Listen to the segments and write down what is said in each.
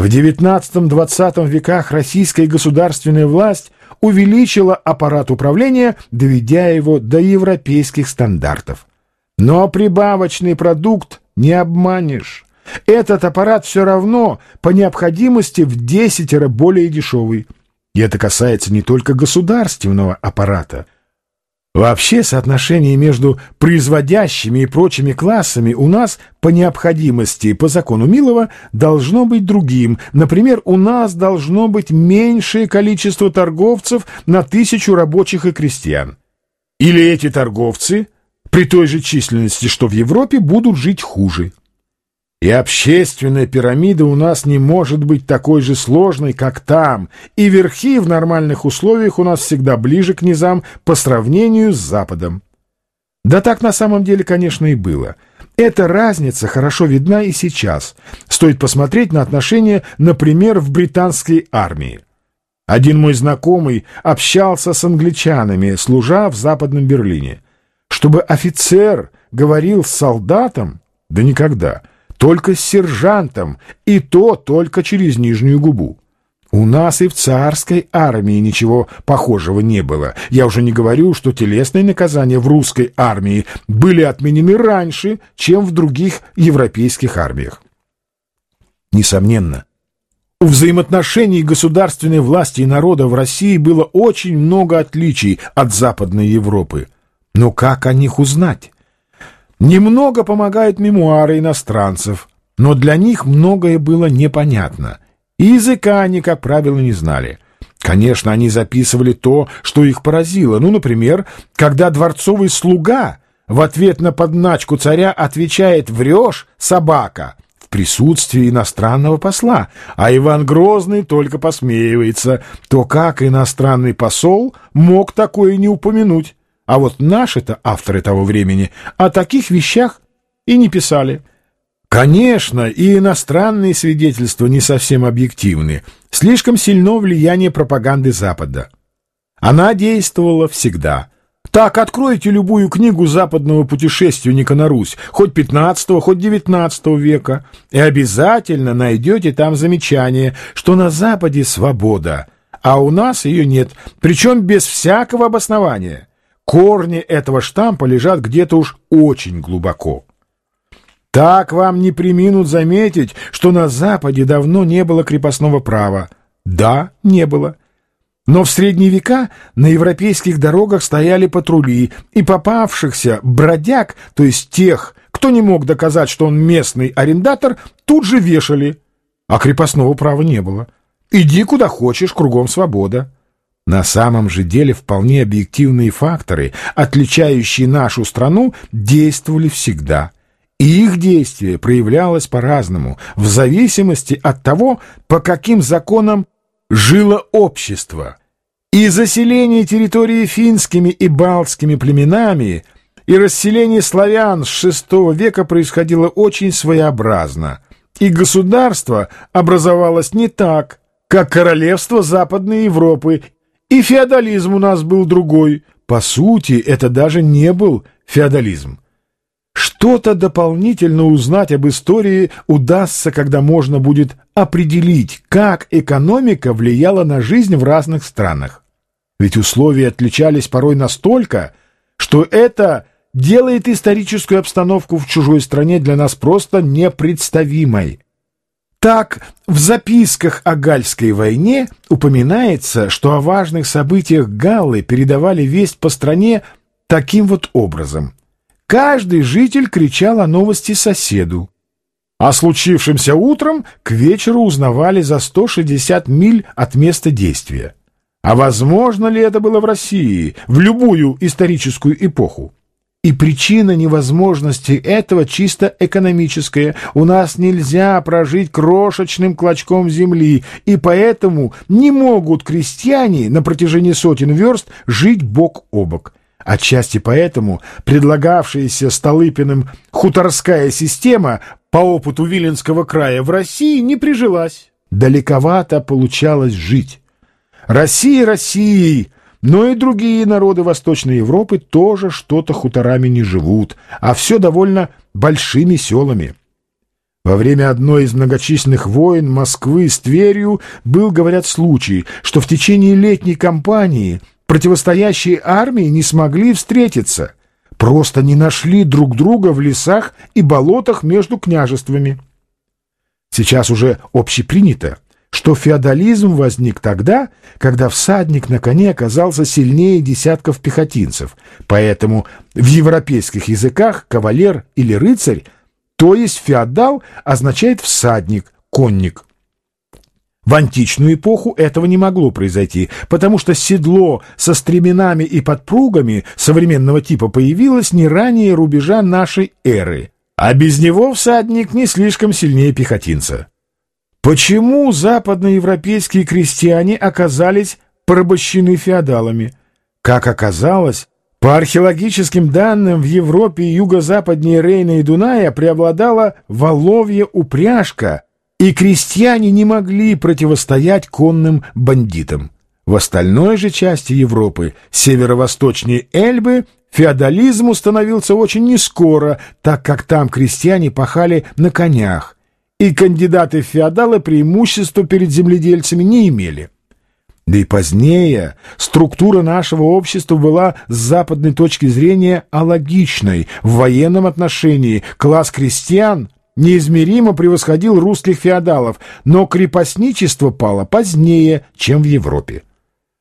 В XIX-XX веках российская государственная власть увеличила аппарат управления, доведя его до европейских стандартов. Но прибавочный продукт не обманешь. Этот аппарат все равно по необходимости в десятеро более дешевый. И это касается не только государственного аппарата – Вообще соотношение между производящими и прочими классами у нас по необходимости, по закону Милова, должно быть другим. Например, у нас должно быть меньшее количество торговцев на тысячу рабочих и крестьян. Или эти торговцы при той же численности, что в Европе, будут жить хуже. И общественная пирамида у нас не может быть такой же сложной, как там, и верхи в нормальных условиях у нас всегда ближе к низам по сравнению с Западом. Да так на самом деле, конечно, и было. Эта разница хорошо видна и сейчас. Стоит посмотреть на отношения, например, в британской армии. Один мой знакомый общался с англичанами, служа в Западном Берлине. Чтобы офицер говорил с солдатом? Да никогда только с сержантом, и то только через нижнюю губу. У нас и в царской армии ничего похожего не было. Я уже не говорю, что телесные наказания в русской армии были отменены раньше, чем в других европейских армиях. Несомненно, у взаимоотношений государственной власти и народа в России было очень много отличий от Западной Европы. Но как о них узнать? Немного помогают мемуары иностранцев, но для них многое было непонятно. И языка они, как правило, не знали. Конечно, они записывали то, что их поразило. Ну, например, когда дворцовый слуга в ответ на подначку царя отвечает «врешь, собака», в присутствии иностранного посла, а Иван Грозный только посмеивается, то как иностранный посол мог такое не упомянуть? А вот наши-то авторы того времени о таких вещах и не писали. Конечно, и иностранные свидетельства не совсем объективны. Слишком сильно влияние пропаганды Запада. Она действовала всегда. Так, откройте любую книгу западного путешественника на Русь, хоть 15 хоть 19 века, и обязательно найдете там замечание, что на Западе свобода, а у нас ее нет, причем без всякого обоснования. Корни этого штампа лежат где-то уж очень глубоко. Так вам не приминут заметить, что на Западе давно не было крепостного права. Да, не было. Но в средние века на европейских дорогах стояли патрули, и попавшихся бродяг, то есть тех, кто не мог доказать, что он местный арендатор, тут же вешали. А крепостного права не было. Иди куда хочешь, кругом свобода. На самом же деле вполне объективные факторы, отличающие нашу страну, действовали всегда. И их действие проявлялось по-разному, в зависимости от того, по каким законам жило общество. И заселение территории финскими и балтскими племенами, и расселение славян с VI века происходило очень своеобразно, и государство образовалось не так, как королевство Западной Европы и феодализм у нас был другой. По сути, это даже не был феодализм. Что-то дополнительно узнать об истории удастся, когда можно будет определить, как экономика влияла на жизнь в разных странах. Ведь условия отличались порой настолько, что это делает историческую обстановку в чужой стране для нас просто непредставимой. Так, в записках о Гальской войне упоминается, что о важных событиях Галлы передавали весть по стране таким вот образом. Каждый житель кричал о новости соседу. О случившемся утром к вечеру узнавали за 160 миль от места действия. А возможно ли это было в России в любую историческую эпоху? И причина невозможности этого чисто экономическая. У нас нельзя прожить крошечным клочком земли, и поэтому не могут крестьяне на протяжении сотен верст жить бок о бок. Отчасти поэтому предлагавшаяся Столыпиным хуторская система по опыту Виленского края в России не прижилась. Далековато получалось жить. Россия Россией, но и другие народы Восточной Европы тоже что-то хуторами не живут, а все довольно большими селами. Во время одной из многочисленных войн Москвы с Тверью был, говорят, случай, что в течение летней кампании противостоящие армии не смогли встретиться, просто не нашли друг друга в лесах и болотах между княжествами. Сейчас уже общепринято, что феодализм возник тогда, когда всадник на коне оказался сильнее десятков пехотинцев, поэтому в европейских языках кавалер или рыцарь то есть феодал означает всадник, конник. В античную эпоху этого не могло произойти, потому что седло со стременами и подпругами современного типа появилось не ранее рубежа нашей эры, а без него всадник не слишком сильнее пехотинца. Почему западноевропейские крестьяне оказались порабощены феодалами? Как оказалось, по археологическим данным, в Европе юго-западнее Рейна и Дуная преобладала воловья упряжка, и крестьяне не могли противостоять конным бандитам. В остальной же части Европы, северо-восточнее Эльбы, феодализм установился очень нескоро, так как там крестьяне пахали на конях, и кандидаты феодалы преимущества перед земледельцами не имели. Да и позднее структура нашего общества была с западной точки зрения алогичной. В военном отношении класс крестьян неизмеримо превосходил русских феодалов, но крепостничество пало позднее, чем в Европе.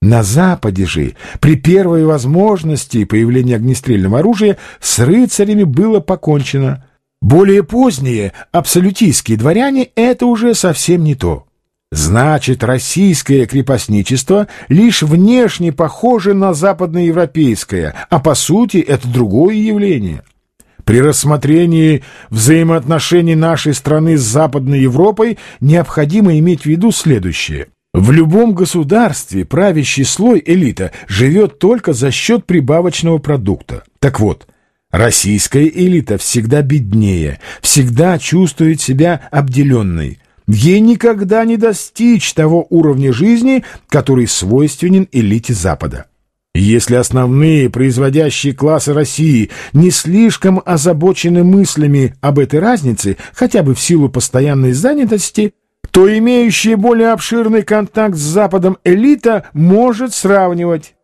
На Западе же, при первой возможности появления огнестрельного оружия, с рыцарями было покончено. Более поздние абсолютистские дворяне — это уже совсем не то. Значит, российское крепостничество лишь внешне похоже на западноевропейское, а по сути это другое явление. При рассмотрении взаимоотношений нашей страны с Западной Европой необходимо иметь в виду следующее. В любом государстве правящий слой элита живет только за счет прибавочного продукта. Так вот, российская элита всегда беднее, всегда чувствует себя обделенной, Ей никогда не достичь того уровня жизни, который свойственен элите Запада. Если основные производящие классы России не слишком озабочены мыслями об этой разнице, хотя бы в силу постоянной занятости, то имеющая более обширный контакт с Западом элита может сравнивать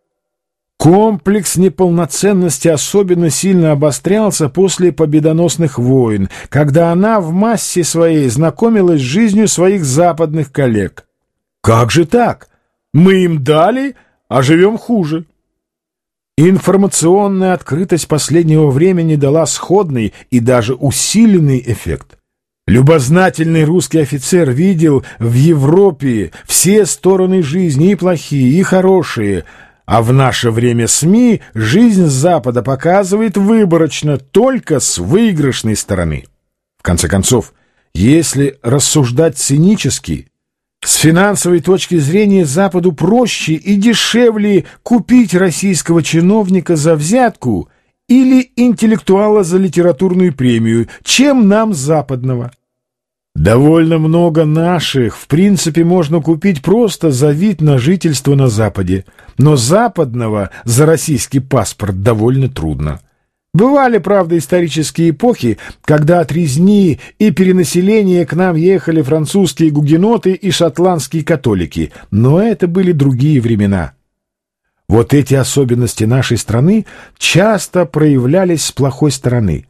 Комплекс неполноценности особенно сильно обострялся после победоносных войн, когда она в массе своей знакомилась с жизнью своих западных коллег. Как же так? Мы им дали, а живем хуже. Информационная открытость последнего времени дала сходный и даже усиленный эффект. Любознательный русский офицер видел в Европе все стороны жизни, и плохие, и хорошие – а в наше время СМИ жизнь Запада показывает выборочно только с выигрышной стороны. В конце концов, если рассуждать цинически, с финансовой точки зрения Западу проще и дешевле купить российского чиновника за взятку или интеллектуала за литературную премию, чем нам западного. Довольно много наших, в принципе, можно купить просто за вид на жительство на Западе, но западного за российский паспорт довольно трудно. Бывали, правда, исторические эпохи, когда от резни и перенаселения к нам ехали французские гугеноты и шотландские католики, но это были другие времена. Вот эти особенности нашей страны часто проявлялись с плохой стороны.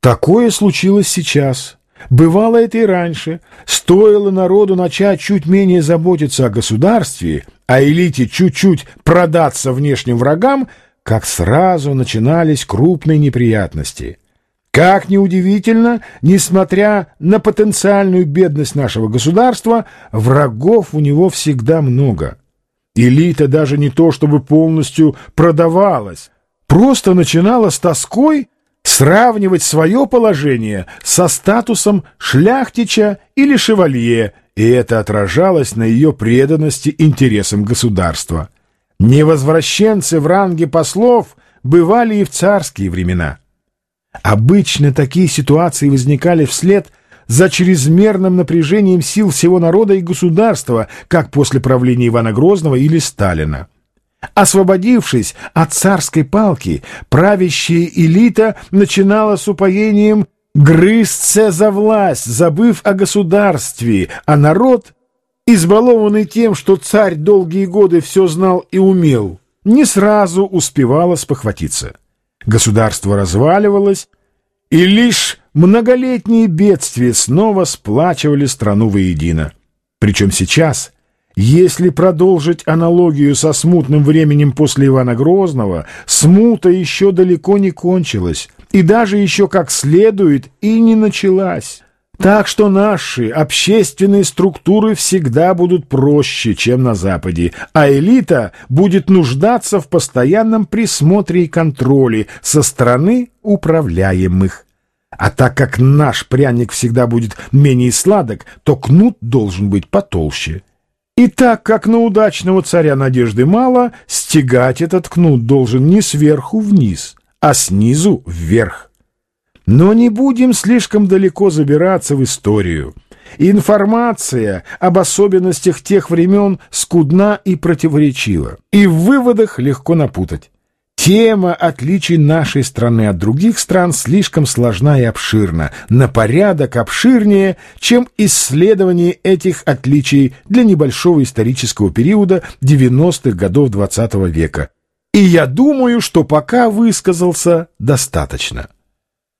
Такое случилось сейчас – Бывало это и раньше. Стоило народу начать чуть менее заботиться о государстве, а элите чуть-чуть продаться внешним врагам, как сразу начинались крупные неприятности. Как неудивительно, несмотря на потенциальную бедность нашего государства, врагов у него всегда много. Элита даже не то чтобы полностью продавалась, просто начинала с тоской сравнивать свое положение со статусом шляхтича или шевалье, и это отражалось на ее преданности интересам государства. Невозвращенцы в ранге послов бывали и в царские времена. Обычно такие ситуации возникали вслед за чрезмерным напряжением сил всего народа и государства, как после правления Ивана Грозного или Сталина. Освободившись от царской палки, правящая элита начинала с упоением грызться за власть, забыв о государстве, а народ, избалованный тем, что царь долгие годы все знал и умел, не сразу успевало спохватиться. Государство разваливалось, и лишь многолетние бедствия снова сплачивали страну воедино. Причем сейчас, если продолжить аналогию со смутным временем после Ивана Грозного, смута еще далеко не кончилась, и даже еще как следует и не началась. Так что наши общественные структуры всегда будут проще, чем на Западе, а элита будет нуждаться в постоянном присмотре и контроле со стороны управляемых. А так как наш пряник всегда будет менее сладок, то кнут должен быть потолще. И так как на удачного царя надежды мало, стегать этот кнут должен не сверху вниз, а снизу вверх. Но не будем слишком далеко забираться в историю. Информация об особенностях тех времен скудна и противоречива, и в выводах легко напутать. Тема отличий нашей страны от других стран слишком сложна и обширна, на порядок обширнее, чем исследование этих отличий для небольшого исторического периода 90-х годов XX -го века. И я думаю, что пока высказался достаточно.